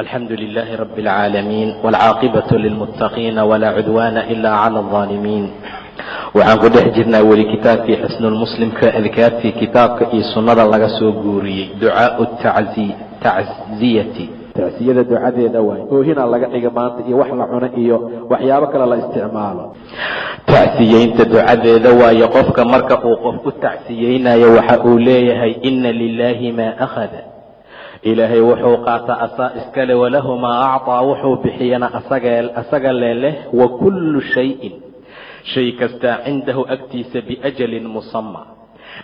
الحمد لله رب العالمين والعاaqبة للمتقين ولا cudوان إلا على الظالمين waxaan ku dhex jirnaa weli kitaabkii xusnulmuslimka adkaartii kitaabka iyo sunnada laga soo guuriyey ducaaءu tacziyati tacsiyada ducadeeda waay oohina laga dhiga maanta iyo wax la cuno iyo waxyaabo kale la isticmaalo tacsiyeynta ducadeeda waayo qofka marka uu qof u tacsiyeynayo waxa uu leeyahay ina lilahi ma akhada ilaahay wuxuu qaataa asaa iskale walahu maa acطaa wuxuu bixiyana asaga leeleh wa kullu shayin. Shay kastaa cindahu agtiisa biajalin musama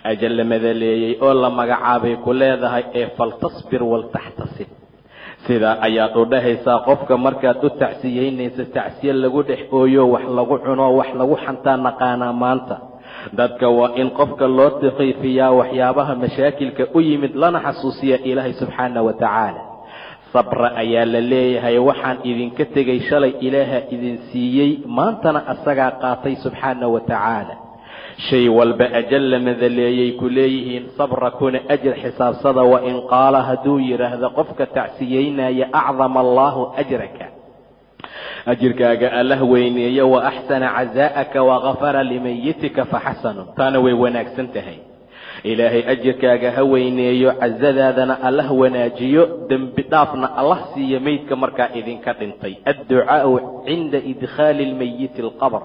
ajal la madaleeyey oo la magacaabay ku leedahay ee faltasbir waltaxtasib sidaa ayaad u dhahaysaa qofka markaad u tacsiyeynaysa tacsiye lagu dhex ooyo wax lagu cuno wax lagu xantaa naqaanaa maanta dadka waa in qofka loo takhiifiyaa waxyaabaha mashaakilka u yimid lana xasuusiya ilaahay subxaana wa tacaala. Sabra ayaa la leeyahay waxaan idinka tegay shalay ilaaha idin siiyey maantana asagaa qaatay subxaana wa tacaala. Shay walba ajal la madaleeyay ku leeyihiin sabra kuna ajir xisaabsada wa in qaala hadduu yidhaahdo qofka tacsiyeynaya acdama allaahu ajraka ajirkaaga allah weyneeyo wa axsana cazaa'aka wakafara limayitika faxasanu taana way wanaagsan tahay. Ilaahay ajirkaaga ha weyneeyo cazadaadana allah wanaajiyo dembi dhaafna allah siiyo meydka markaa idinka dhintay. Adducaau cinda idkhaali lmayiti alqabr.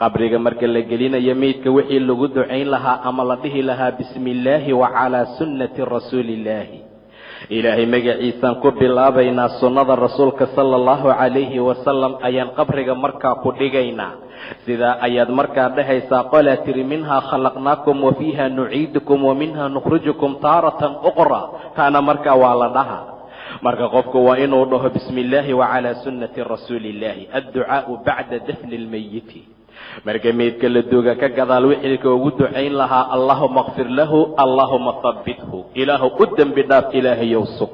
Qabriga marka la gelinayo meydka wixii lagu ducayn lahaa ama la dhihi lahaa bismi illaahi wa calaa sunnati rasuuli illaahi ilaahay magaciisaan ku bilaabaynaa sunnada rasuulka sala allahu calayhi wasalam ayaan qabriga markaa ku dhigaynaa. Sidaa ayaad markaa dhahaysaa qolaa tiri minhaa khalaqnaakum wa fiiha nuciidukum wa minha nukhrijukum taaratan uqra taana markaa waa la dhaha marka qofku waa inuu dhaho bismi illaahi wa calaa sunnati rasuuli illaahi adducaau bacda dafni lmayiti marka meydka la duuga ka gadaal wixilka ugu ducayn lahaa allahuma kfir lahu allahuma habbithu ilaahu u dembi dhaaf ilaahayow sug.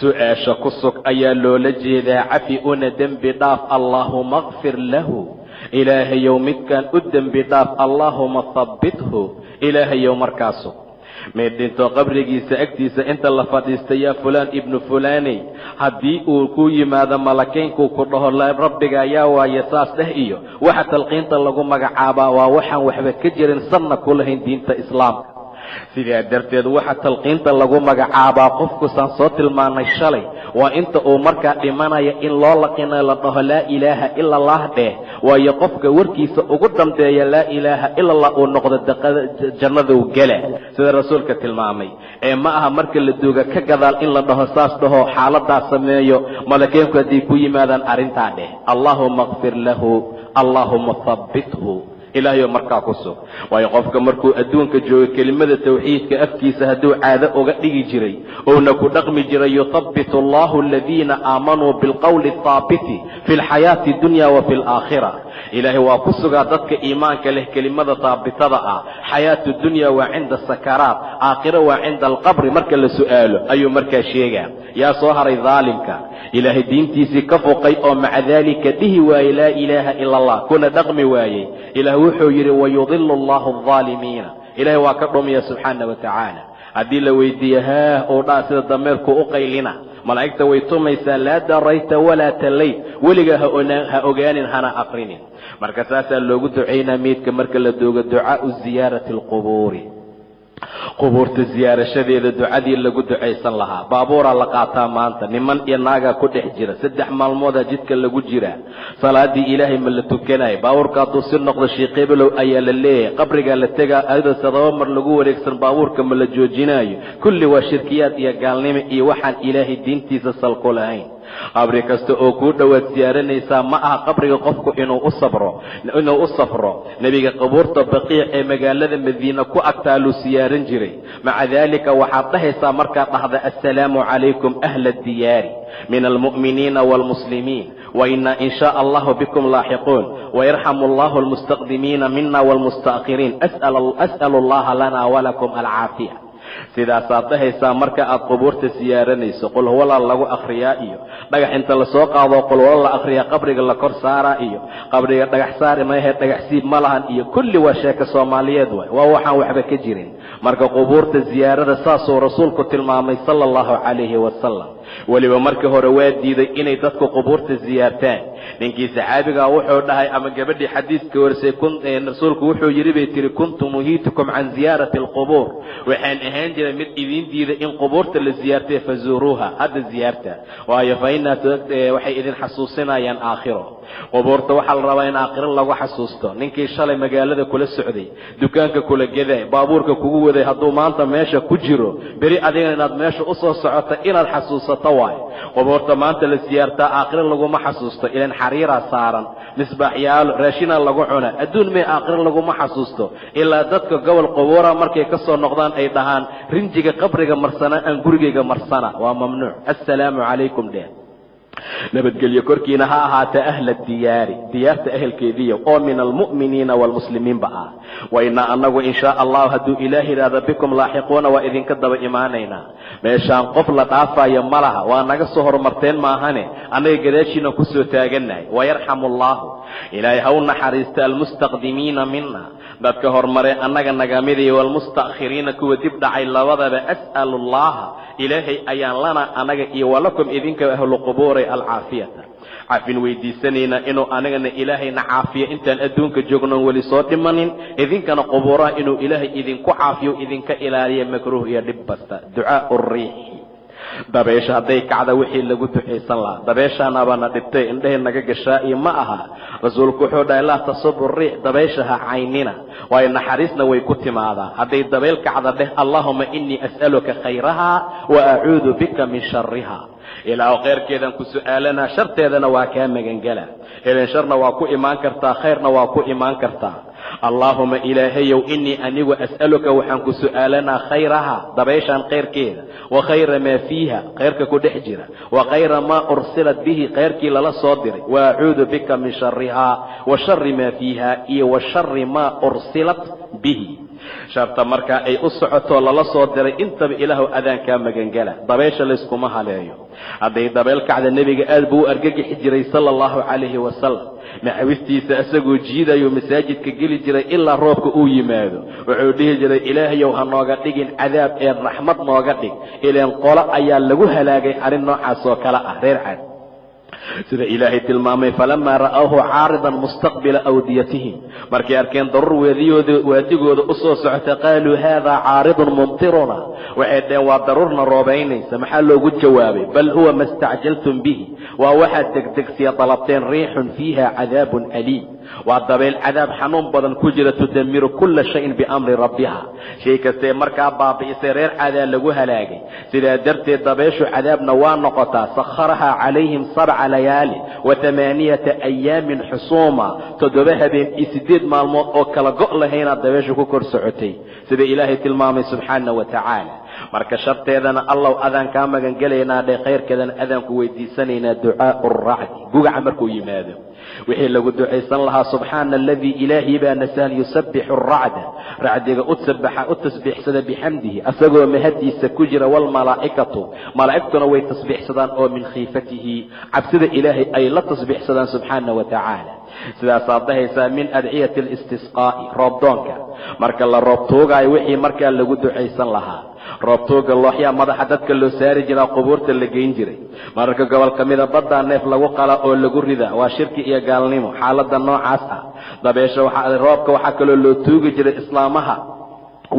Su'aasha ku sug ayaa loola jeedaa cafi una dembi dhaaf allaahuma kfir lahu. Ilaahayow midkaan u dembi dhaaf allaahuma habbithu ilaahayow markaa sug mid dhinto qabrigiisa agtiisa inta la fadhiista yaa fulaan ibnu fulaaney haddii uu ku yimaado malakaynkuu ku dhaho rabbiga yaa waaye saas dheh iyo. Waxa talqiinta lagu magacaabaa waa waxaan waxba ka jirin sanna ku lahayn diinta islaamka sidaa darteed waxa talqiinta lagu magacaabaa qofkusaan soo tilmaanay shalay. Waa inta uu markaa dhimanaya in loo laqina la dhaho laa ilaaha ila allah dheh. Waayo qofka warkiisa ugu dambeeya laa ilaaha ila allah uu noqdo jannaduu gela. Sida rasuulka tilmaamay. Ee ma aha marka la duuga ka gadaal in la dhaho saas dhaho xaaladaa sameeyo malakeynku hadday ku yimaadaan arrintaa dheh. Allaahuma kfir lahu allaahuma habbithu ilaahayo markaa ku sug waayo qofka markuu adduunka joogo kelimada tawxiidka afkiisa hadduu caado uga dhigi jiray uuna ku dhaqmi jiray yuthabbitu allahu aladiina aamanuu bilqowli athaabiti fi lxayaati dunya wa fi alaakhira ilaahay waa ku sugaa dadka iimaanka leh kelimada haabitada ah. Xayaatu dunya waa cinda sakaraat aakhira waa cinda alqabri. Marka la su'aalo ayuu markaa sheegaa yaa soo haray daalimka ilaahay diintiisii ka fuqay oo maca daalika dhihi waayey laa ilaaha ila allah kuna dhaqmi waayey wuxuu yidhi wayudilu allahu aldaalimiina ilahay waa ka dhumiya subxaana wa tacaala. Haddii la weydiiye haah uu dhaa sida dameerku u qaylina. Malaa'igta way tumaysaa laa darayta walaa tallayt. Weligaa ha ogaanin hana aqrinin marka saasaa loogu ducaynaa meydka marka la doogo ducaau ziyaarati alqubuuri qubuurta siyaarashadeeda ducadii lagu ducaysan lahaa. Baabuuraa la qaataa maanta. Niman iyo naagaa ku dhex jira. Saddex maalmoodaa jidka lagu jiraa salaadii ilaahay ma la tukanaya baabuurka hadduu si noqdo sheekhebelow ayaa la leeyahay. Qabrigaa la tegaa. Ayadoo todoba mar lagu wareegsan baabuurka ma la joojinaayo. Kulli waa shirkiyaad iyo gaalnimo iyo waxaan ilaahay diintiisa salku lahayn qabri kasta oo kuu dhowaad siyaaranaysaa ma aha qabriga qofku inuu u safro nebiga qabuurta baqiic ee magaalada madiina ku agtaaluu siyaaran jiray. Maca daalika waxaad dhahaysaa markaad dhahda assalaamu calaykum ahla addiyaari min almu'miniina waalmuslimiin wainaa in shaa allahu bikum laaxiquun wayarxamu allahu almustaqdimiina mina waalmusta'khiriin as'alu allaha lana walakum alcaafiya sidaasaad dhahaysaa marka aad qubuurta siyaaranayso qul huwalaa lagu akhriyaa iyo dhagax inta la soo qaado qul huwala la akhriyaa qabriga la kor saaraa iyo qabriga dhagax saari mayahe dhagax siib ma lahan iyo kulli waa sheeko soomaaliyeed waay. Waa waxaan waxba ka jirin. Marka qubuurta ziyaarada saasuu rasuulku tilmaamay sala allahu calayhi wasalam weliba markii hore waa diiday inay dadku qubuurta ziyaartaan. Ninkii saxaabigaa wuxuu dhahay ama gabadhii xadiiska warisay rasuulku wuxuu yidhi bay tihi kuntu muhiitukum can ziyaarati alqubuur. Waxaan ahaan jiray mid idiin diiday in qubuurta la ziyaartay fazuuruuha hadda ziyaarta. Waayo fa waxay idin xasuusinayaan aakhiro. Qubuurta waxaa la rabaa in aakhiro lagu xasuusto. Ninkii shalay magaalada kula socday dukaanka kula geday baabuurka kugu waday hadduu maanta meesha ku jiro beri adigana inaad meesha u soo socoto inaad xasuusato waayo qubuurta maanta la siyaartaa aakhiro laguma xasuusto. Ilan xariiraa saaran misbaaxyaalo raashina lagu cuna adduun may aakhiro laguma xasuusto. Ilaa dadka gobol qubuura markay ka soo noqdaan ay dhahaan rinjiga qabriga marsana aan gurigayga marsana. Waa mamnuuc. Assalaamu calaykum dheh nabadgelyo korkiina ha ahaatee ahla diyaari diyaarta ehelkeediiyo oo min almu'miniina waalmuslimiinba ah. Wainaa annagu in shaa allahu hadduu ilaah yidhaahda bikum laaxiquuna waa idinka daba imaanaynaa meeshaan qof la dhaafayo ma laha waa naga soo horumarteen maahane annaga gadaashiina ku soo taagannahay wayarxamu allaahu ilaahay ha u naxariista almustaqdimiina mina dadka hormaree annaga nagamidii waalmusta'khiriina kuwa dib dhacay labadaba as'alu allaha ilaahay ayaan lana anaga iyo walakum idinka ahlu qubuuray alcaafiyata. Cafin weydiisanaynaa inuu anagana ilaahayna caafiyo intaan adduunka joognoon weli soo dhimanin idinkana qubuuraha inuu ilaahay idinku caafiyo idinka ilaaliya makruuh iyo dhib basta. Ducaau riixi dabeesha hadday kacda wixii lagu ducaysan lahaa. Dabeeshaanabaana dhibtay indhahay naga gashaa iyo ma aha. Rasuulku wuxuu dhahay laa tasubu riix dabaysha ha caynina waayo naxariisna way ku timaadaa. Hadday dabayl kacda dheh allaahuma inii as'aluka khayraha wa acuudu bika min shariha ilaahu khayrkeedan ku su'aalanaa sharteedana waa kaa magangela ilan sharna waa ku imaan kartaa khayrna waa ku imaan kartaa allaahuma ilaahayow inii anigu as'aluka waxaan ku su'aalanaa khayraha dabayshaan khayrkeeda. Wa khayra maa fiiha khayrka ku dhex jira. Wa khayra maa ursilat bihi khayrkii lala soo diray. Wa acuudu bika min sharihaa wa shari maa fiiha iyo wa shari maa ursilat bihi sharta markaa ay u socotoo lala soo diray intaba ilaahu adaankaa magangela dabaysha layskuma haleeyo. Hadday dabeyl kacda nebiga aad buu u argagixi jiray sala allahu calayhi wasalam maxawistiisa isagoo jiidayuu masaajidka geli jiray ilaa roobka uu yimaado. Wuxuu dhihi jiray ilaahayow ha nooga dhigin cadaab ee raxmad nooga dhig. Ileen qolo ayaa lagu halaagay arrin noocaas oo kale ah. Reer cad sida ilaahay tilmaamay falamaa ra'awhu caaridan mustaqbila awdiyatihim. Markay arkeen daruur weediyooda waadigooda u soo socota qaaluu haadaa caaridun mumtiruna. Waxay dhaheen waa daruurna roobaynaysa maxaa loogu jawaabay? Bal huwa ma stacjaltum bihi. Waa waxaad degdegsiya dalabteen riixun fiiha cadaabun aliim waa dabeyl cadaab xanuun badan ku jira tudamiru kulla shayin biamri rabbiha. Shay kastee markaa baabi'isay reer cadaa lagu halaagay. Sidaa darteed dabeyshu cadaabna waa noqotaa sakharahaa calayhim sabca layaali wa tamaaniyata ayaamin xusuuma. Toddoba habeen iyo siddeed maalmood oo kala go' lahaynaa dabeyshu ku kor socotay. Sida ilaahay tilmaamay subxaana wa tacaala. Marka sharteedana allow adaan kaa magangelaynaa dhe khayrkeedana adaanku weydiisanaynaa ducaau racdi. Gugaca markuu yimaado wixii lagu ducaysan lahaa subxaana aladii ilaahii baa nasahan yusabbixu racda racdiga u tasbiixsada bixamdihi asagoo mahadiisa ku jira waalmalaa'ikatu malaa'igtuna way tasbiixsadaan oo min khiifatihi. Cabsida ilaahay ay la tasbiixsadaan subxaana wa tacaala. Sidaasaad dhahaysaa min adciyati alistisqaa'i roobdoonka marka la roobtuugaayo wixii markaa lagu ducaysan lahaa roobtuuga looxyaa madaxa dadka loo saari jiraa qubuurta la geyn jiray. Mararka gobol ka mida baddaa neef lagu qala oo lagu rida waa shirki iyo gaalnimo. Xaaladda noocaas ah. Dabeesha roobka waxaa kaloo loo tuugi jiray islaamaha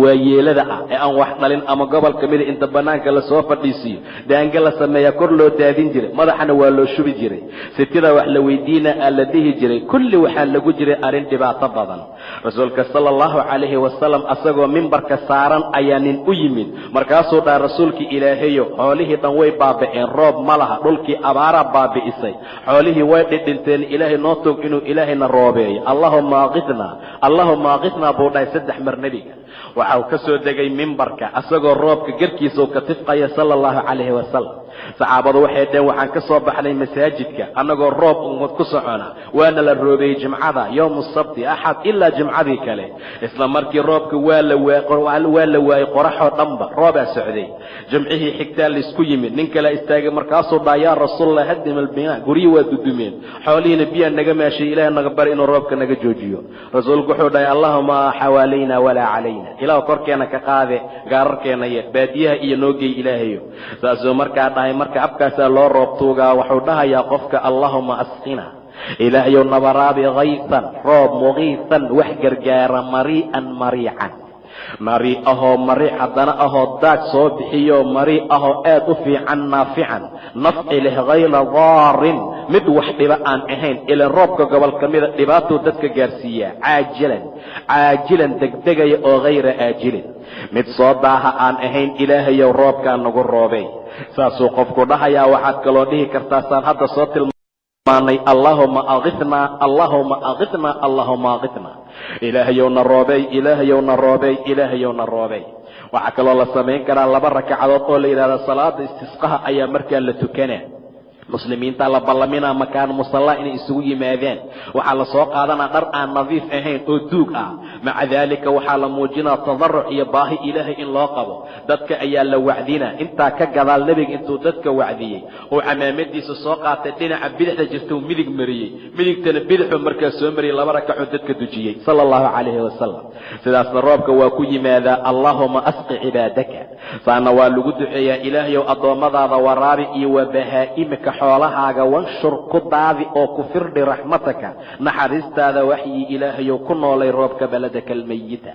waa yeelada ah ee aan wax dhalin ama gobol ka mida inta bannaanka la soo fadhiisiiyo daanga la sameeyaa kor loo daadin jiray madaxana waa loo shubi jiray. Sitida wax la weydiina aa la dhihi jiray kulli waxaa lagu jiray arrin dhibaato badan. Rasuulka sala allahu calayhi wasalam asagoo mimbarka saaran ayaa nin u yimid. Markaasuu dhaha rasuulkii ilaahayo xoolihii dhan way baaba'een roob ma laha dhulkii abaaraa baabi'isay. Xoolihii way dhidhinteen ilaahay noo toog inuu ilaahayna roobeeyo. Allahuma aqitnaa allahuma aqitnaa buu dhahay saddex mar nebiga waxa uu ka soo degay mimbarka asagoo roobka garkiisa uu ka tifqaya sala allahu calayhi wasalam saxaabadu waxay dhaheen waxaan ka soo baxnay masaajidka annagoo roob ku socona. Waana la roobeeyey jimcada yowmu sabti axad ilaa jimcadii kale. Isla markii roobka waa la waa la waayey qoraxoo dhanba roobaa socday. Jimcihii xigtaa laysku yimid nin kale istaagay markaasuu dhaa yaa rasuulallah hadim albinaa guryi waa dudumeen. Xoolihiina biyaa naga maashay ilaah naga bari inuu roobka naga joojiyo. Rasuulku wuxuu dhahay allahuma xawaalayna walaa calayna. Ilaah korkeena ka qaade gaararkeena ye baadiyaha iyo noogey ilaahayo. Saasuu markaa dhahay marka abkaasaa loo roob tuugaa wuxuu dhahayaa qofka allahuma asqina ilaahayow nabaraabi kaysan roob mugiisan wax gargaara marii'an mariican. Mari ahoo mari haddana ahoo daag soo bixiyo mari ahoo aad u fiican naafican nafci leh hayra daarin mid wax dhiba aan ahayn ilan roobka gobol ka dhibaatuu dadka gaarsiiyaa caajilan caajilan degdegaya oo hayra aajilin. Mid soo daaha aan ahayn ilaahayow roobkaa nagu roobay saasuu qofku dhahayaa. Waxaad kaloo dhihi kartaa saan hadda soo tilmaanay allahuma aitnaa allahuma aitnaa allahuma aitnaa ilaahayowna roobey ilaahayowna roobey ilaahayowna roobey waxaa kaloo la samayn karaa laba rakacadood oo la yidhahda salaada istisqaha ayaa markaa la tukanaa muslimiinta la ballaminaa makaan musalla inay isugu yimaadaan waxaa la soo qaadanaa dhar aan nadiif ahayn oo duug ah. Maca daalika waxaa la muujinaa tadaruc iyo baahi ilaahay in loo qabo. Dadka ayaa la wacdinaa intaa ka gadaal nebiga intuu dadka wacdiyey oo camaamadiisa soo qaatay dhinaca bidixda jirtuu midig mariyey. Midigtana bidixuu markaa soo mariyey laba rakacuu dadka dujiyey. Sala allahu calayhi wasalam sidaasna roobka waa ku yimaadaa allaahuma asqi cibaadaka. Saana waa lagu duceeyaa ilaahayow addoommadaada waraabi iyo waa bahaa'imaka xoolahaaga wanshur ku daadi oo ku firdhi raxmataka. Naxariistaada waxyi ilaahayow ku noolay roobka beledaka almayita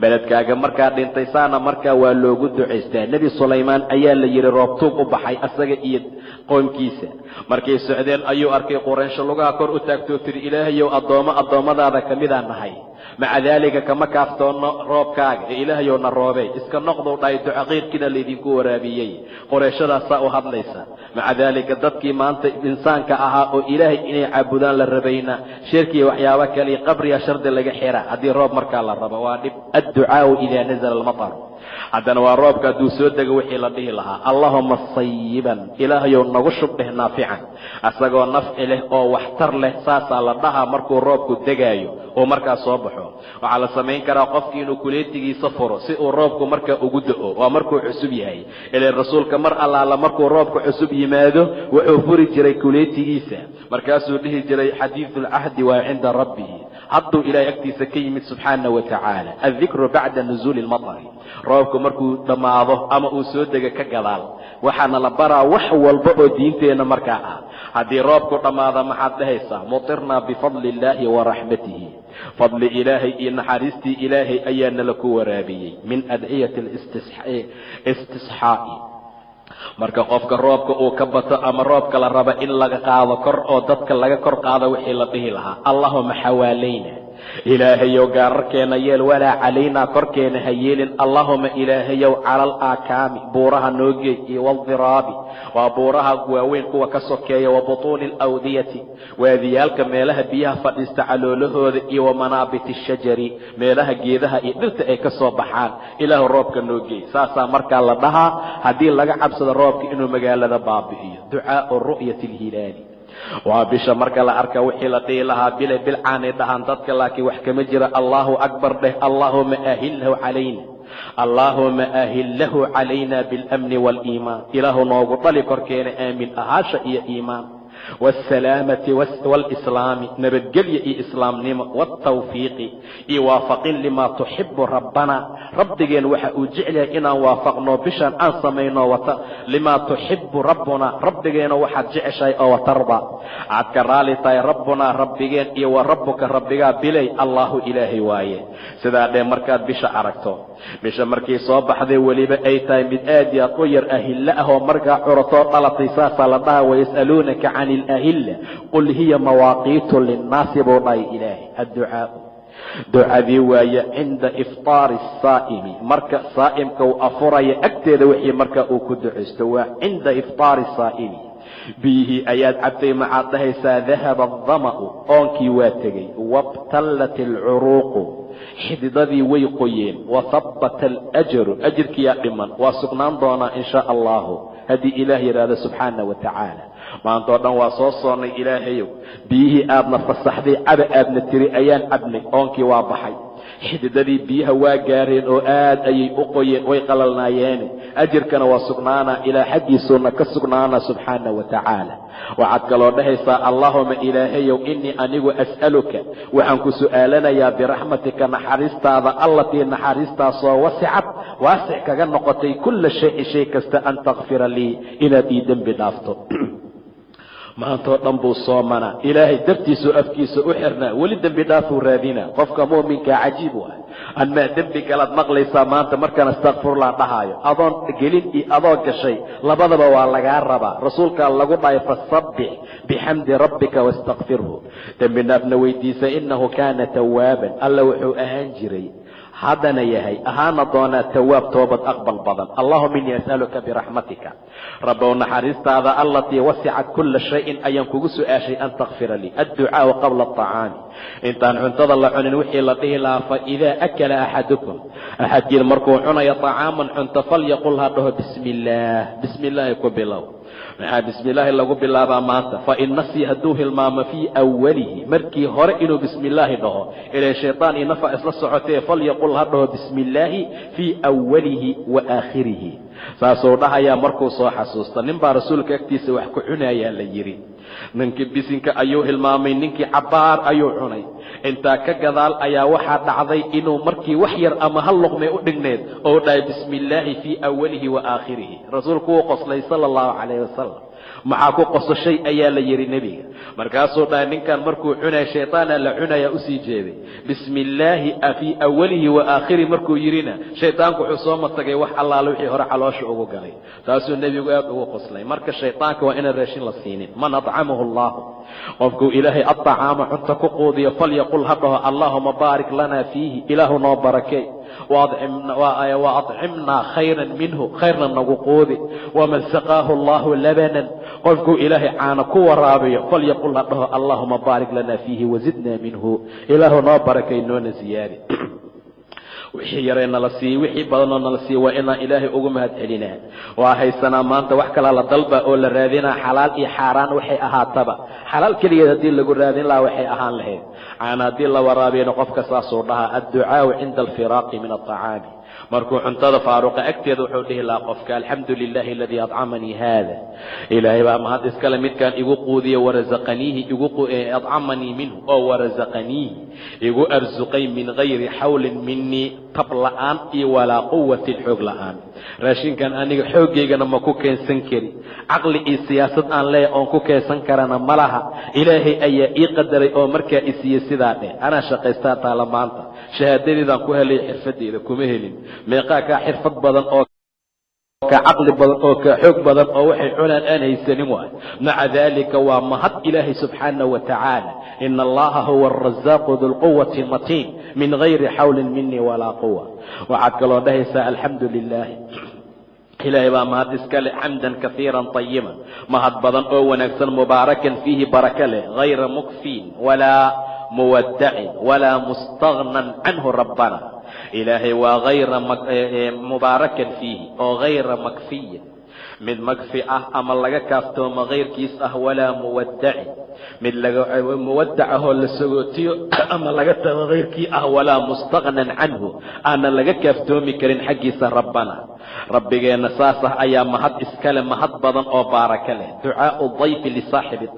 beledkaaga markaa dhintay saana markaa waa loogu ducaystaa nebi sulaymaan ayaa la yidhi roobtuug u baxay asaga iyo qoomkiisa. Markay socdeen ayuu arkay quraynsho lugaha kor u taagtoo tiri ilaahayow addoommo addoommadaada ka midaan nahay maca daalika kama kaaftoonno roobkaaga ee ilaahayowna roobey iska noqduu dhahay ducaqiirkiina laydinku waraabiyey. Qorayshadaasaa u hadlaysa. Maca daalika dadkii maanta insaanka ahaa oo ilaahay inay caabudaan la rabayna shirkiya waxyaabo kaliya qabriga shardi laga xira haddii roob markaa la rabo waa dhib adducaau idaa nazala almatar haddana waa roobka hadduu soo dego wixii la dhihi lahaa. Allahuma sayiban ilaahayow nagu shubdheh naafican. Asagoo nafci leh oo waxtar leh saasaa la dhahaa markuu roobku degaayo oo markaa soo baxo. Waxaa la samayn karaa qofkii inuu kuleetigiisa furo si uu roobku markaa ugu da'o. Waa markuu cusub yahay. Ilan rasuulka mar allaala markuu roobka cusub yimaado wuxuu furi jiray kuleetigiisa. Markaasuu dhihi jiray xadiidu lcahdi waa cinda rabbihi. Hadduu ilaahay agtiisa ka yimid subxaana wa tacaala. Addikru bacda nuzuuli lmatari roobku markuu dhammaado ama uu soo dega ka gadaal. Waxaana la baraa wax walba oo diinteenna markaa ah. Haddii roobku dhammaado maxaad dhahaysaa mutirnaa bifadli illaahi wa raxmatihi fadli ilaahay iyo naxariistii ilaahay ayaa nala ku waraabiyey. Min adciyati istisxaa'i. Marka qofka roobka uu ka bato ama roobka la raba in laga qaado kor oo dadka laga kor qaado wixii la dhihi lahaa. Allahuma xawaalayna ilaahayow gaararkeena yeel walaa calaynaa korkeena ha yeelin. Allahuma ilaahayow cala alaakaami buuraha noogeey iyo waldiraabi waa buuraha waaweyn kuwa ka sokeeya wa butuuni alawdiyati waadiyaalka meelaha biyaha fadhiista caloolahooda iyo wa manaabiti shajari. Meelaha geedaha iyo dhirta ay ka soo baxaan. Ilaahu roobka noogeey. Saasaa markaa la dhahaa haddii laga cabsado roobka inuu magaalada baabi'iyo. Ducaau ru'yati alhilaali waa bisha marka la arka wixii la dhihi lahaa bile bilcaanay dhahaan dadka laakiin wax kama jira. Allahu akbar dheh allaahuma ahillahu calayna. Allaahuma ahillahu calayna biاlamni waaliimaan ilaahu noogu dhali korkeena aamin ahaasha iyo iimaan waasalaamati waalislaami nabadgelya iyo islaamnimo waaltawfiiqi iyo waafaqin limaa tuxibu rabbana rabbigeen waxa uu jecel yahay inaan waafaqno bishaan aan samayno limaa tuxibu rabbuna rabbigeena waxaad jeceshahay oo watarda aad ka raali tahay rabbunaa rabbigeen iyo wa rabbuka rabbigaa bilay allaahu ilaahay waaye sidaa dhee markaad bisha aragto bisha markii soo baxday weliba ay tahay mid aad iyo aad u yar ahilla ah oo markaa curatoo dhalatay saasaa la dhaha wayas'aluunaka can ilahilla qul hiya mawaaqiitu linnaasi buu dhahay ilaahay. Adducaau ducadii waaye cinda iftaari asaa'imi marka saa'imka uu afuraya agteeda wixii marka uu ku ducaysto waa cinda iftaari saa'imi. Biyihii ayaad cabtay maxaad dhahaysaa dahaba adama'u oonkii waa tegey. Wabtallat alcuruuqu xididadii way qoyeen. Wa habbata alajaru ajirkiyaa dhiman. Waa sugnaan doonaa in shaa allahu. Haddii ilaah yidhaahdo subxaana wa tacaala maantao dhan waa soo soonnay ilaahayow. Biyihii aadna fasaxday caba aadna tiri ayaan cabnay oonkii waa baxay xididadii biyaha waa gaareen oo aad ayay u qoyeen way qalalnaayeene ajirkana waa sugnaanaa ilaa xaggiisuuna ka sugnaana subxaana wa tacaala. Waxaad kaloo dhahaysaa allaahuma ilaahayow innii anigu as'aluka. Waxaan ku su'aalanayaa biraxmatika naxariistaada allatii naxariistaasoo wasicad waasic kaga noqotay kulla shayin shay kasta an takfira lii. Inaad ii dembi dhaafto maantoo dhan buu soomanaa ilaahay dartiisuu afkiisa u xirnaa. Weli dembi dhaafuu raadinaa. Qofka mu'minkaa cajiib u ah. Anmaa dembi galaad maqlaysaa maanta markaan astakfirullah dhahaayo. Adoon gelin iyo adoo gashay. Labadaba waa lagaa rabaa. Rasuulkaa lagu dhahay fasabbix bixamdi rabbika wastakfirhu dembi dhaafna weydiisa innahu kaana tawaaban alla wuxuu ahaan jiray haddana yahay ahaana doonaa tawaab toobad aqbal badan. Allahuma innii as'aluka biraxmatika rabbow naxariistaada allatii wasicat kulla shayin ayaan kugu su'aashay an takfira lii. Adducaau qabla aطacaami intaan cuntada la cunin wixii la dhihi lahaa fa idaa akala axadukum. Axadkiin markuu cunayo طacaaman cunto falyaqul ha dhaho bismi illaah bismi illaahi ku bilow maxaa bismi illaahi lagu bilaabaa maanta? Fain nasii hadduu hilmaamo fii awalihi markii hore inuu bismi illaahi dhaho ilay shayطaan iyo nafa isla socotee falyaqul ha dhaho bismi illaahi fii awalihi wa aakhirihi. Saasuu dhahayaa markuu soo xasuusta nin baa rasuulka agtiisa wax ku cunayaa la yidhi. Ninkii bisinka ayuu hilmaamay ninkii cabbaar ayuu cunay intaa ka gadaal ayaa waxaa dhacday inuu markii wax yar ama hal luqmay u dhigneed ou dhahay bismi illaahi fii awalihi wa aakhirihi. Rasuulku wuu qoslay sala allahu calayh wasalam maxaa ku qososhay ayaa la yidhi nebiga. Markaasuu dhahay ninkan markuu cunaya shaytaana la cunayaa u sii jeeday bismi illaahi fii awalihi wa aakhirihi markuu yidhina shaydaanku wuxuu soo matagay wax allaale wixii hore caloosha ugu galay. Taasuu nebigu aad ugu qoslay. Marka shaydaanka waa inaan raashin la siinin. Man acamahu allahu qofkuu ilaahay aacaama cunta ku quudiyo falyaqul ha dhaho allaahuma baarik lanaa fiihi ilaahu noo barakee waacimnaa khayran minhu khayrna nagu quudi. waman saqaahu allahu labanan qofkuu ilaahay caana ku waraabiyo falyaqul ha dhaho allaahuma baarik lana fiihi wazidna minhu ilaahu noo barakay noona ziyaadi wixii yaree nala siiyey wixii badanoo nala siiyey waa inaan ilaahay ugu mahad celinaa waa haysanaa maanta wax kalaa la dalba oo la raadinaa xalaal iyo xaaraan waxay ahaataba. Xalaal keligeed haddii lagu raadin lahaa waxay ahaan lahayd. Caana haddii la waraabiyana qofka saasuu dhahaa adducaau cinda alfiraaqi min alطacaami markuu cuntada faaruqa agteeda wuxuu dhihi lahaa qofka alxamdu lilahi aladii adcamanii haada ilaahay baa mahad iskale midkaan igu quudiye warasaqaniihi adcamanii minhu oo warasaqaniihi igu arsuqay min gayri xawlin minii tab la'aan iyo walaa quwatin xoog la'aan. Raashinkan aniga xooggaygana ma ku keensan kari. Caqli iyo siyaasad aan leeya oon ku keensan karana ma laha. Ilaahay ayaa ii qadaray oo markaa isiiyey sidaa dheh anaa shaqaystaa taala maanta. Shahaadadeedaan ku helay xirfadeyda kuma helin meeqaa kaa xirfad badan oo ka caqli badan oo ka xoog badan oo waxay cunaan aan haysanin waay. Maca daalika waa mahad ilaahay subxaanah wa tacaala. Ina allaha huwa arazaaqu dulquwati matiin min gayri xawlin minii walaa quwa waxaad kaloo dhahaysaa alxamdu lilaahi ilaahay baa mahad iska leh xamdan kaiiran طayiban mahad badan oo wanaagsan mubaarakan fiihi baraka leh hayra mukfiin walaa muwadacin walaa mustagnan canhu rabbana ilaahay waa hayra mubaarakan fiihi oo hayra makfiyin mid makfi ah ama laga kaaftooma kayrkiis ah walaa muwadacin mid muwadac ahoo la sagootiyo ama laga tago kayrkii ah walaa mustagnan canhu aanan laga kaaftoomi karin xaggiisa rabbana rabbigeenna saas ah ayaa mahad iskale mahad badan oo baaraka leh ducaau dayfi lisaaxibi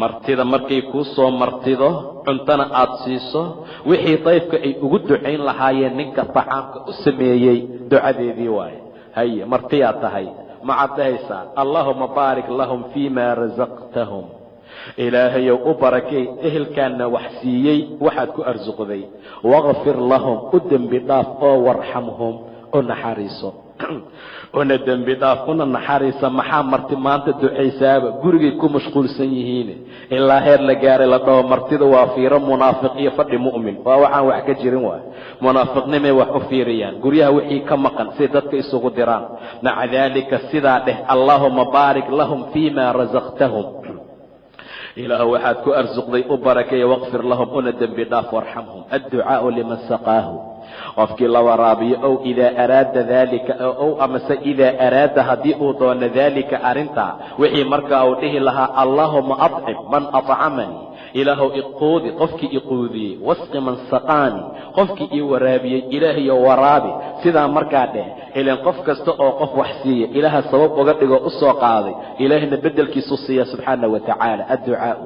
martida markay kuu soo martido cuntana aad siiso. Wixii dayfka ay ugu ducayn lahaayeen ninka tacaamka u sameeyey ducadeedii waaye. Haye martiyaad tahay. Maxaad dhahaysaa allaahuma baarik lahum fii ma rasaqtahum ilaahayow u barakay ehelkaanna wax siiyey waxaad ku arsuqday wakfir lahum u dembi dhaaf oo warxamhum u naxariiso una dembi dhaaf una naxariisa maxaa marti maanta ducaysaaba? Gurigay ku mashquulsan yihiin ilaa heer la gaaray la dhaho martida waa fiiro munaafiq iyo fadhi mu'min. Waa waxaan wax ka jirin waay. Munaafiqnimay wax u fiiriyaan. Guryaha wixii ka maqan siay dadka isugu diraan. Maca daalika sidaa dheh allaahuma baarik lahum fii ma rasaqtahum ilaahu waxaad ku arsuqday u barakeeye waqfir lahum una dembi dhaaf warxamhum. Adducaau liman saqaahu qofkii la waraabiyo ow idaa araada daalika ow amase idaa araada haddii uu doono daalika arrintaa wixii markaa uu dhihi lahaa allaahuma acim man acamanii ilaahow iquudi qofkii iquudiyey wasqi man saqaani qofkii ii waraabiyey ilaahayo waraabi sidaa markaa dheh ilan qof kasta oo qof wax siiya ilaaha sabab uga dhigoo u soo qaaday ilaahna beddelkiisu siiya subxaana wa tacaala adducaau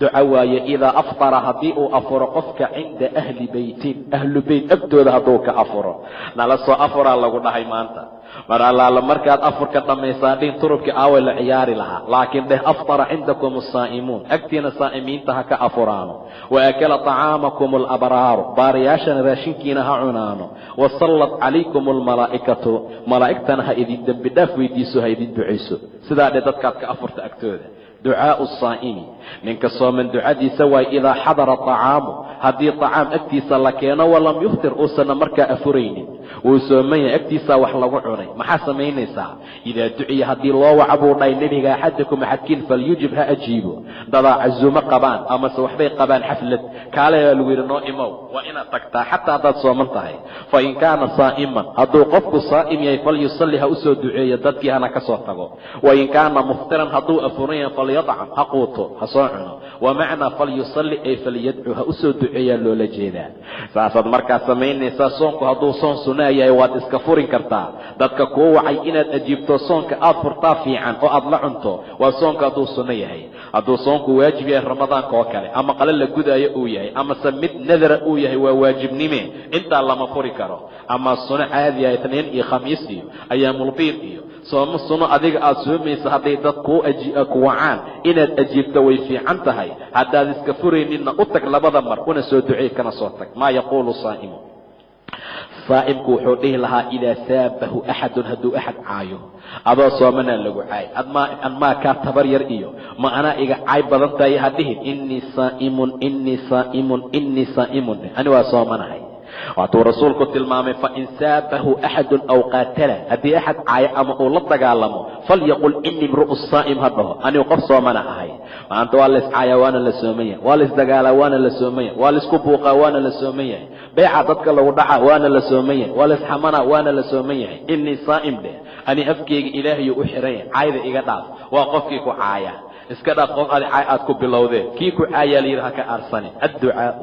duca waaye idaa aftara haddii uu afuro qofka cinda ahli beytin ahlu beyt agtooda hadduu ka afuro. Nala soo afuraa lagu dhahay maanta. Mar allaala markaad afurka dhammaysaan dhin turubkii aawa la ciyaari lahaa. Laakiin dheh aftara cindakum asaa'imuun agtiina saa'imiinta ha ka afuraano. Wa akala طacaamakum alabraaru baariyaashana raashinkiina ha cunaano. Wa sallat calaykum almalaa'ikatu malaa'igtana ha idin dembi dhaaf weydiiso ha idin ducayso. Sidaa dheh dadkaad ka afurta agtooda ducaau saa'imi. Ninka sooman ducadiisa waay idaa xadara طacaamu haddii طacaam agtiisa la keeno walam yuftir uusanna markaa afuraynin. Wuu sooman yahay agtiisaa wax lagu cunay. Maxaa samaynaysaa? Idaa duciya haddii loo waca buu dhahay nebiga axadakum axadkiin falyujib ha ajiibo. Dadaa cazuumo qabaan amase waxbay qabaan xaflad. Kaale baa lagu yidhi noo imow waa inaad tagtaa xataa haddaad sooman tahay. Fa in kaana saa'iman hadduu qofku saa'im yahay falyusalli ha u soo duceeyo dadkii hana ka soo tago. Wain kaana muftiran hadduu afuran yahay falyadcam ha quuto ha soo cuno wa macnaa falyusalli ay falyadcu ha u soo duceeyaa loola jeedaa saasaad markaa samaynaysaa soonku hadduu soon sunaa yahay waad iska furin kartaa. Dadka kuu wacay inaad ajiibto soonka aad furtaa fiican oo aad la cunto waa soonka hadduu sunno yahay. Hadduu soonku waajib yahay ramadaanka oo kale ama qale la gudaayo uu yahay amase mid nadara uu yahay waa waajibnime. Intaa lama furi karo. Ama suno caadi yahay tniin iyo khamiis iyo ayaamulbiid iyo soomo suno adiga aad soomaysa hadday dad kuu ku wacaan. Inaad ajiibto way fiican tahay. Haddaad iska furayninna u tag labada mar una soo ducey kana soo tag. Maa yaquulu saa'imu. Saa'imku wuxuu dhihi lahaa idaa saabahu axadun hadduu axad caayo. Adoo soomanaa lagu caay. Admaa kaa tabar yar iyo. Ma anaa iga caay badan tahay ha dhihin. Innii saa'imun innii saa'imun innii saa'imun. Ani waa soomanahay waatuu rasuulku tilmaamay fain saabahu axadun aw qaatala. Haddii axad caayo ama uu la dagaalamo falyaqul inii imru'u saa'im ha dhaho. Anigu qof soomana ahay. Maanta waa layscaayaa waana la sooman yahay waa laysdagaalaa waana la sooman yahay waa laysku buuqaa waana la sooman yahay beeca dadka lagu dhaca waana la sooman yahay waa laysxamanaa waana la sooman yahay innii saa'im dheh ani afkeyga ilaahayuu u xiran yahay caayda iga dhaaf. Waa qofkii ku caaya iska dhaaf qof adi caay aad ku bilowdeen kii ku caayaa layidhi ha ka aarsanin adducaau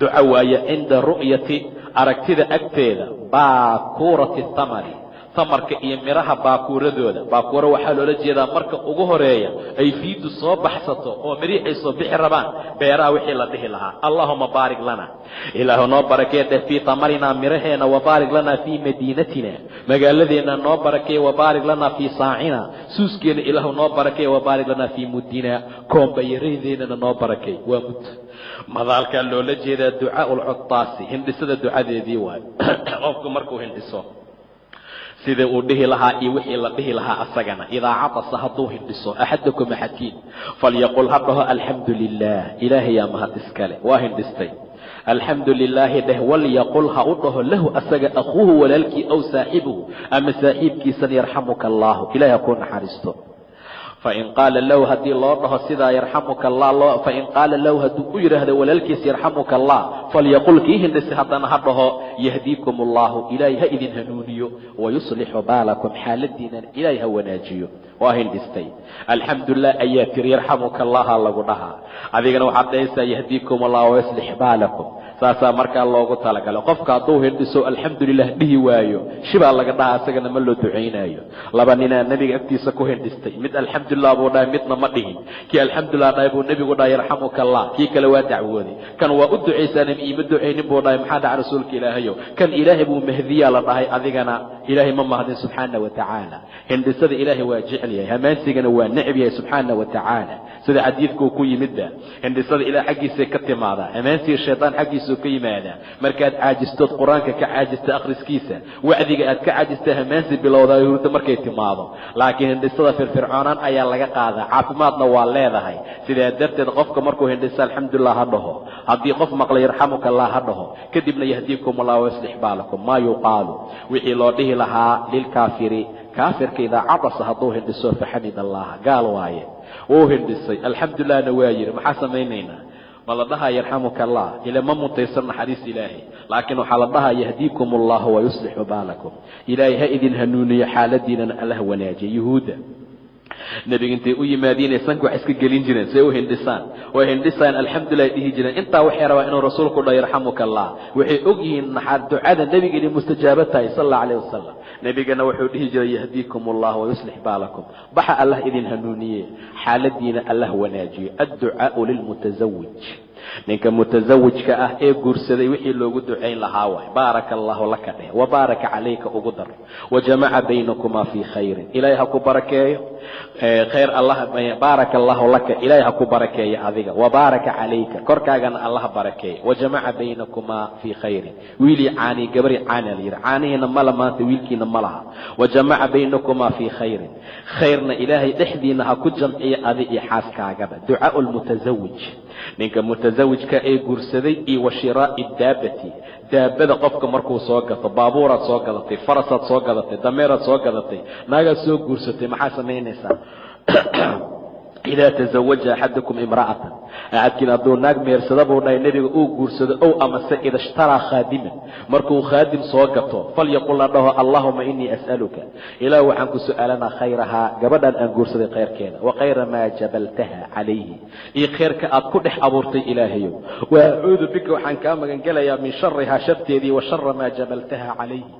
duca waaye cinda ru'yati aragtida agteeda baakuurati thamari tamarka iyo midhaha baakuuradooda. Baakuura waxaa loola jeedaa marka ugu horreeya ay fiidu soo baxsato oo midhihii ay soo bixi rabaan beeraha wixii la dhihi lahaa. Allaahuma baarig lana. Ilaahu noo barakee dheh fii tamarinaa midhaheena wabaarig lanaa fii madiinatina. Magaaladeenna noo barakee wabaarig lanaa fii saacina. Suuskeena ilaahu noo barakee wabaarig lanaa fii mudina koombayaradeennana noo barakay waa mud madaalkaa loola jeedaa ducaau lcutaasi hindhisada ducadeedii waayo qofku markuu hindhiso sida uu dhihi lahaa iyo wixii la dhihi lahaa asagana. Idaa catasa hadduu hindhiso axadakum axadkiin falyaqul ha dhaho alxamdu lilah ilaahayaa mahad iskale. Waa hindhistay. Alxamdu lilaahi dheh walyaqul ha u dhaho lahu asaga akhuuhu walaalkii aw saaxibuhu ama saaxiibkiisan yarxamuka allaahu. Ilahay ha kuu naxariisto fain qaala lahu haddii loo dhaho sidaa yarxamuka allah fain qaala lahu hadduu u yidhaahdo walaalkiis yarxamuka allah falyaqul kii hindhisi haddana ha dhaho yahdiikum allahu ilaahay ha idin hanuuniyo wayuslixu baalakum xaaladiinana ilaahay ha wanaajiyo waa hindhistay alxamdulilah ayaa tiri yarxamuka allaha lagu dhahaa adigana waxaad dhahaysaa yahdiikum allah wayaslix baalakum saasaa markaa loogu talagalay qofka hadduu hindhiso alxamdulilah dhihi waayo. Shibaa laga dhahaa isagana ma loo ducaynaayo laba ninaa nebiga agtiisa ku hindhistay mid alxamdulilah buu dhahay midna ma dhihin. Kii alxamdulilah dhahay buu nebigu dhahay yarxamuka allah kii kale waa dacwooday kan waa u ducaysaanim iima ducaynin buu dhahay maxaa dhaca rasuulka ilaahayo kan ilaahay buu mahdiyaa la dhahay adigana ilaahay ma mahdin subxaana wa tacaala. Hindhisada ilaahay waa jecel yahay hamaansigana waa necb yahay subxaana wa tacaala. Sida xadiidkuu ku yimidba hindhisada ilaah xaggiisay ka timaadaa. Hamaansiga shaytaan xaggiisuu ka yimaadaa markaad caajistood qur'aanka ka caajista akhriskiisa wacdiga aad ka caajista hamaansi bilowdaa hurdo markay timaado. Laakiin hindhisada firfircoonaan ayaa laga qaadaa. Caafimaadna waa leedahay. Sidaa darteed qofka markuu hindhisa alxamdulilah ha dhaho. Haddii qof maqla yarxamuka allah ha dhaho. Kadibna yahdiikum allah wayaslix baalakum maa yuqaalu. Wixii loo dhihi lahaa lilkaafiri kaafirka idaa catasa hadduu hindhiso faxamid allaha gaal waaye. Wuu hindhisay. Alxamdulilahna waa yidhi. Maxaa samaynaynaa ma la dhahaa yarxamuka allah ile ma mutaysan naxariis ilaahay. Laakiin waxaa la dhahaa yahdiikum allahu wayuslixu baalakum. Ilaahay ha idin hanuuniyo xaaladiinana allah wanaajiya yuhuudda nebiga intay u yimaadiinay sanka wax iska gelin jireen say u hindhisaan. Way hindhisaan alxamdulilah dhihi jireen. Intaa waxay rabaa inuu rasuulku dha yarxamuka allah waxay og yihiin ducada nebiga inay mustajaabo tahay sal alla alayh wasalam nebigana wuxuu dhihi jiray yahdiikum allah wayuslix baalakum. Baxa allah idin hanuuniye. Xaaladiina allah wanaajiyo adducaau lilmutasawij ninka mutasawijka ah ee guursaday wixii loogu ducayn lahaa waay. Baaraka allahu laka dheh wa baaraka calayka ugu dar wa jamaca baynakumaa fii khayrin. Ilaahay ha ku barakeeyo. Khayr allah baaraka allahu laka ilaahay ha ku barakeeyo adiga. Wa baaraka calayka korkaagana allah barakeeyo. Wa jamaca baynakumaa fii khayrin. Wiilii caanii gabari caana la yidhi. Caanihiina mala maanta wiilkiina ma laha. Wa jamaca baynakumaa fii khayrin. Khayrna ilaahay dhexdiina ha ku jamciyo adi iyo xaaskaagaba ducaau lmutasawij ninka mutasawijka ee guursaday iyo wa shiraa'i daabati. Daabada qofka markuu soo gato baabuuraad soo gadatay farasaad soo gadatay dameeraad soo gadatay naagaad soo guursatay maxaa samaynaysaa idaa tasawaja axadukum imra'atan axadkiin hadduu naag meersada buu dhahay nebiga uu guursado ow amase ida ishtaraa markuu khaadim soo gato falyaqul la dhaho allaahuma inii as'aluka. Ilaah waxaan ku su'aalanaa khayrahaa gabadhan aan guursaday khayrkeeda. Wa khayra maa jabaltaha calayhi. Iyo khayrka aad ku dhex abuurtay ilaahayow. Wa acuudu bika waxaan kaa magangelayaa min sharihaa sharteedii wa shara maa jabaltaha calayhi.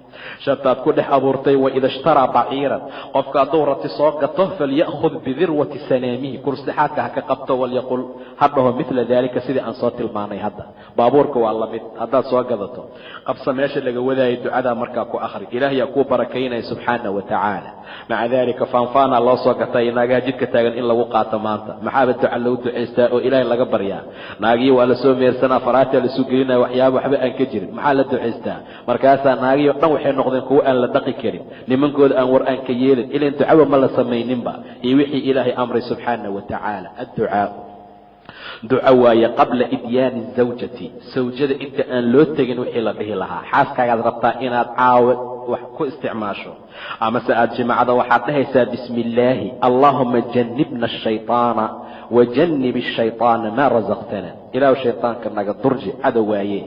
Shartaad ku dhex abuurtay waida ishtaraa baciiran. Qofka hadduu rati soo gato falya'khud bidirwati sanaamihi. Kursixaadka ha ka qabto walyaqul ha dhaho mila daalika sidii aan soo tilmaanay hadda. Baabuurka waa la mid haddaad soo gadato. Qabsa meesha laga wadaayo ducadaa markaa ku akhri. Ilaahyaa kuu barakaynaya subxaana wa tacaala. Maca daalika faanfaana loo soo gatay naagaha jidka taagan in lagu qaato maanta. Maxaaba duca lagu ducaystaa oo ilaahay laga baryaa? Naagihii waa la soo meersanaa faraatia lasu gelinaya waxyaaba waxba aan ka jirin. Maxaa la ducaystaa? Markaasaa naagihii dhan waxay noqdeen kuwo aan la dhaqi karin. Nimankooda aan war aan ka yeelin. Ilan ducaba ma la samayninba. Iyo wixii ilaahay amray subxaana wa tacaala. Adducaau duco waaye qabla idyaani zawjati sawjada inta aan loo tegin wixii la dhihi lahaa. Xaaskaagaad rabtaa inaad caawe wax ku isticmaasho. Amase aad jimacda waxaad dhahaysaa bismi illaahi allaahuma jannibna ashayطaana wajannib ashayطaana maa rasaqtana ilaahu shayaanka naga durji cadow waaye.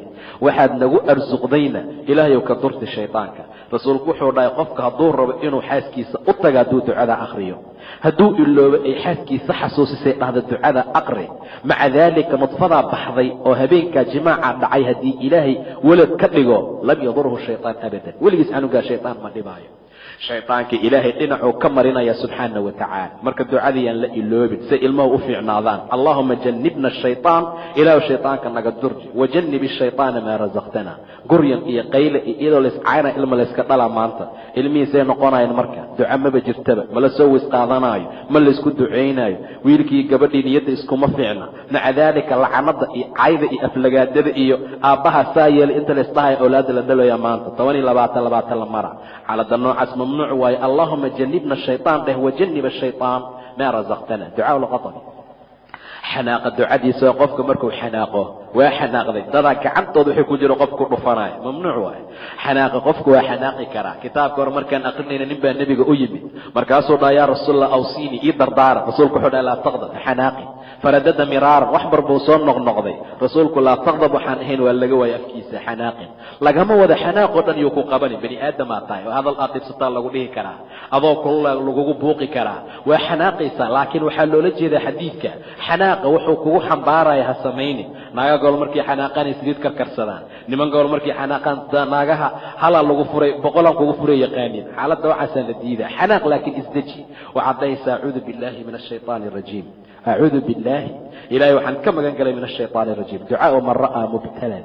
Waxaad nagu arsuqdayna ilaahayow ka durti shayaanka rasuulku wuxuu dhahay qofka hadduu rabo inuu xaaskiisa u taga hadduu ducadaa akhriyo. Hadduu iloobo ay xaaskiisa xasuusisay dhahda ducada aqri. Maca daalika nudfadaa baxday oo habeenkaa jimaaca dhacay haddii ilaahay welad ka dhigo lam yadurhu shaytaan abadan. Weligiis canugaa shaytaan ma dhibaayo shaydaanka ilaahay dhinacuu ka marinaya subxaana wa tacaala. Marka ducadayaan la iloobin say ilmahu u fiicnaadaan. Allaahuma jannibna shayaan ilaahu shaydaanka naga durji. Wajannibi shaydaana maa rasaqtana guryan iyo qayle iyo iyadoo laiscayna ilma layska dhala maanta. Ilmihiisay noqonayan marka duca maba jirtaba. Mala soo weysqaadanaayo ma laysku ducaynaayo wiilkii gabadhii niyadda iskuma fiicna. Maca daalika lacanada iyo cayda iyo aflagaadada iyo aabbaha saa yeelay inta laisdhahay awlaadda la dhalaya maanta. Toban iyo labaatan labaatan la mara. Calada noocaas mamnuuc waaye allahuma janibna shayaan dheh wajanib shayaan maa rasaqtana ducaa lqabi xanaaqa ducadiisa qofka marku xanaaqo waa xanaaqday dadaa gacantooda wuxuu ku jiro qofku dhufanayo mamnuuc waay xanaaqa qofku waa xanaaqi karaa kitaabka hore markaan aqrinayna nin baa nebiga u yimid markaasuu dhaha yaa rasuul allah awsiini ii dardaara rasuulka wuxuu dhaha laa taqdar xanaaqi faradada miraaran wax bar soo noqnoqday. Rasuulku laa taqdab waxaan ahayn waa laga waaya afkiisa xanaaqin. Lagama wada xanaaqoo dhan yuu ku qabanin bani aadamaa tahay oo hadal aad dhibsataa lagu dhihi karaa adoo kulula lagugu buuqi karaa. Waa xanaaqaysaa laakiin waxaa loola jeedaa xadiidka xanaaqa wuxuu kugu xambaaraya ha samaynin. Naaga gobol markay xanaaqaan ay karkarsadaan niman gobol markay xanaaqaan naagaha halaa lagu furay boqolaan kugu furay yaqaanin xaaladda waxaasaa la diidaa xanaaq laakiin isdeji waxaad dhahaysaa acuudu billahi min ashayطaani arajiim acuudu billaahi ilahay waxaan ka magan galay min ashayطaani arajiim ducaau man ra'aa mubtalan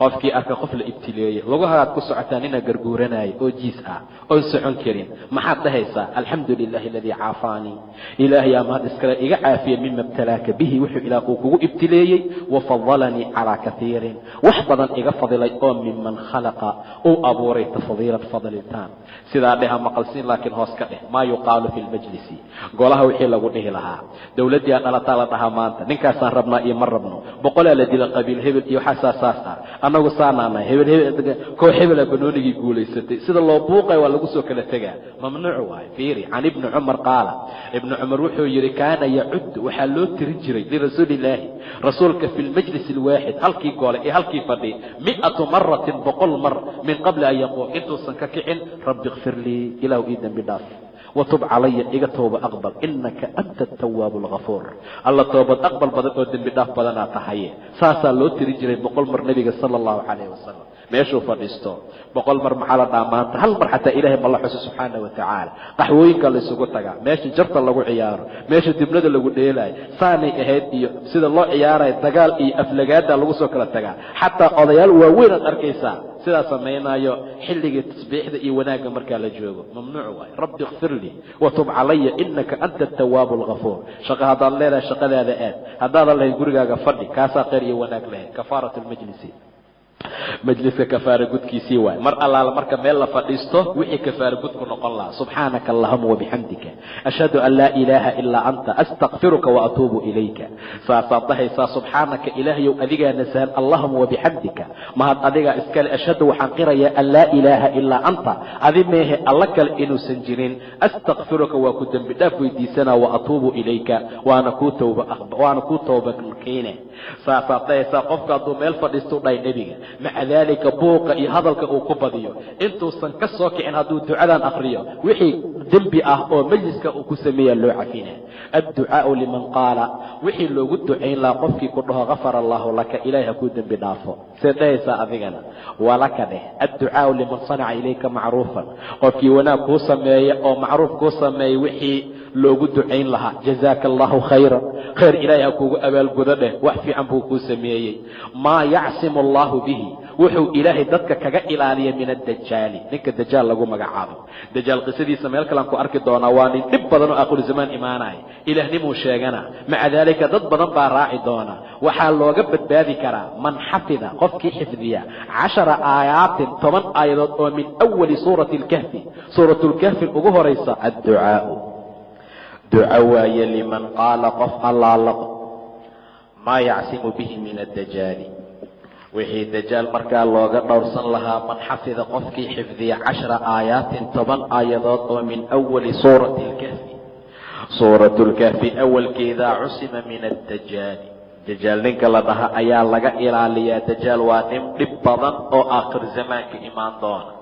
qofkii arka qof la ibtileeyey lugahagaad ku socotaa nina garguuranaayo oo jiis ah oon socon karin maxaad dhahaysaa alxamdu lilahi aladii caafaanii ilaahay amaad iskale iga caafiya mima ibtalaaka bihi wuxuu ilaah uu kugu ibtileeyey wafadalanii calaa kaiirin wax badan iga fadilay oo miman khalaqa uu abuuray tafdiilan fadlitaan. Sidaa dheha maqalsiin laakiin hoos ka dheh maa yuqaalu fi lmajlisi golaha wixii lagu dhihi lahaa. Dowladdii a dhalataa la dhahaa maanta ninkaasaan rabnaa iyo ma rabno. Boqolaa la dila qabiil hebel iyo waxaasaa saas ah annagu saanaanahay hebel hebel koox hebela banoonigii guulaysatay. Sida loo buuqay waa lagu soo kala tegaa. Mamnuuc waayo fiiri. Can ibni cumar qaala ibni cumar wuxuu yidhi kaana yacuddu waxaa loo tirin jiray lirasuulillaahi rasuulka fi lmajlis alwaaxid halkii goole ee halkii fadhi mi'atu maratin boqol mar min qabli an yaquum intuusan ka kicin rabbi ikfir lii ilaahu ii dembi dhaaf watub calaya iga tooba aqbal inaka anta atawaabu alghafuur alla toobad aqbal badan oo dembi dhaaf badanaa tahaye saasaa loo tiri jiray boqol mar nebiga sala allahu calayh wasalam meeshuu fadhiisto boqol mar maxaa la dhaha maanta hal mar xataa ilaahay ma la xuso subxaana wa tacaala qaxwooyinka la isugu tagaa meesha jarta lagu ciyaaro meesha dibnada lagu dheelaayo saanay ahayd iyo sida loo ciyaarayo dagaal iyo aflagaada lagu soo kala tagaa xataa odayaal waaweyn aad arkaysaa sidaa samaynaayo xilligii tasbiixda iyo wanaagga markaa la joogo. Mamnuuc waayo rabbi ikfir lii watub calaya inaka anta atawaabu alghafuur shaqo haddaad leedahay shaqadaada aad. Haddaadan lahayn gurigaaga fadhi kaasaa khayr iyo wanaag lahayd. Kafaarat almajlisi majliska kafaara gudkiisii waay. Mar allaala marka meel la fadhiisto wixii kafaara gudku noqon lahaa. Subxaanaka allahuma wabixamdika ashhadu an laa ilaaha ilaa anta astakfiruka waatuubu ilayka. Saasaad dhahaysaa subxaanaka ilaahayow adigaa nasahan allahuma wabixamdika mahad adigaa iskale ashhadu waxaan qirayaa an laa ilaaha ilaa anta. Adi meehe alla kale inuusan jirin. Astakfiruka waa ku dembi dhaaf weydiisanaa waatuubu ilayka. Waana kuu tooba waana kuu toobakeene saasaad dhahaysaa qofka hadduu meel fadhiisto dhahay nebiga maca daalika buuqa iyo hadalka uu ku badiyo. Intuusan ka soo kicin hadduu ducadan akhriyo wixii dembi ah oo majliska uu ku sameeyaa loo cafina adducaau liman qaala wixii loogu ducayn lahaa qofkii ku dhaho gafara allaahu laka ilaahi ha kuu dembi dhaafo. See dhahaysaa adigana walaka dheh. Adducaau liman sanaca ilayka macruufan. Qofkii wanaag kuu sameeya oo macruuf kuu sameeya wixii loogu ducayn lahaa. Jazaaka allahu khayran. Khayr ilaahay ha kuugu abaalgudo dheh. Wax fiican buu kuu sameeyey. Maa yacsimu allahu bihi. Wuxuu ilaahay dadka kaga ilaaliya min addajaali ninka dajaal lagu magacaabo. Dajaal qisadiisa meel kalean ku arki doonaa waa nin dhib badan oo aakhiru zamaan imaanaya ilahnimuu sheegana. Maca daalika dad badan baa raaci doona. Waxaa looga badbaadi karaa man xafida qofkii xifdiya cashara aayaatin toban aayadood oo min awali suurati alkahfi. Suuratulkahfi ugu horaysa adducaau duco waaye liman qaala qof allaala maa yacsimu bihi min addajaali. Wixii dajaal markaa looga dhowrsan lahaa man xafida qofkii xifdiya cashra aayaatin toban aayadood oo min awali suurati alkahfi suuratulkahfi awalkeedaa cusima min addajaali. Dajaal ninka la dhaha ayaa laga ilaaliyaa. Dajaal waa nin dhib badan oo aakhir zamaanka imaan doona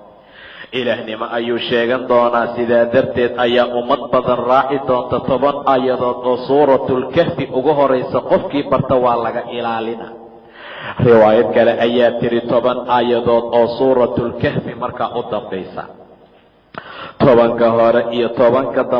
ilaahnimo ayuu sheegan doonaa? Sidaa darteed ayaa ummad badan raaci doonta toban aayadood oo suuratulkahfi ugu horaysa qofkii barta waa laga ilaalina. Riwaayad kale ayaa tiri toban aayadood oo suuratulkahfi markaa u dambaysa. Tobanka hore iyo tobanka dambe